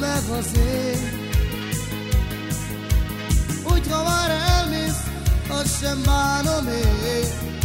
meg az én. Úgy, ha már elmész, azt sem bánom én.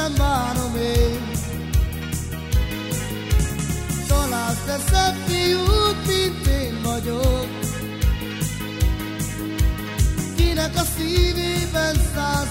la mánome Talán te szebb fiút, mint én vagyok. Kinek a szívében száz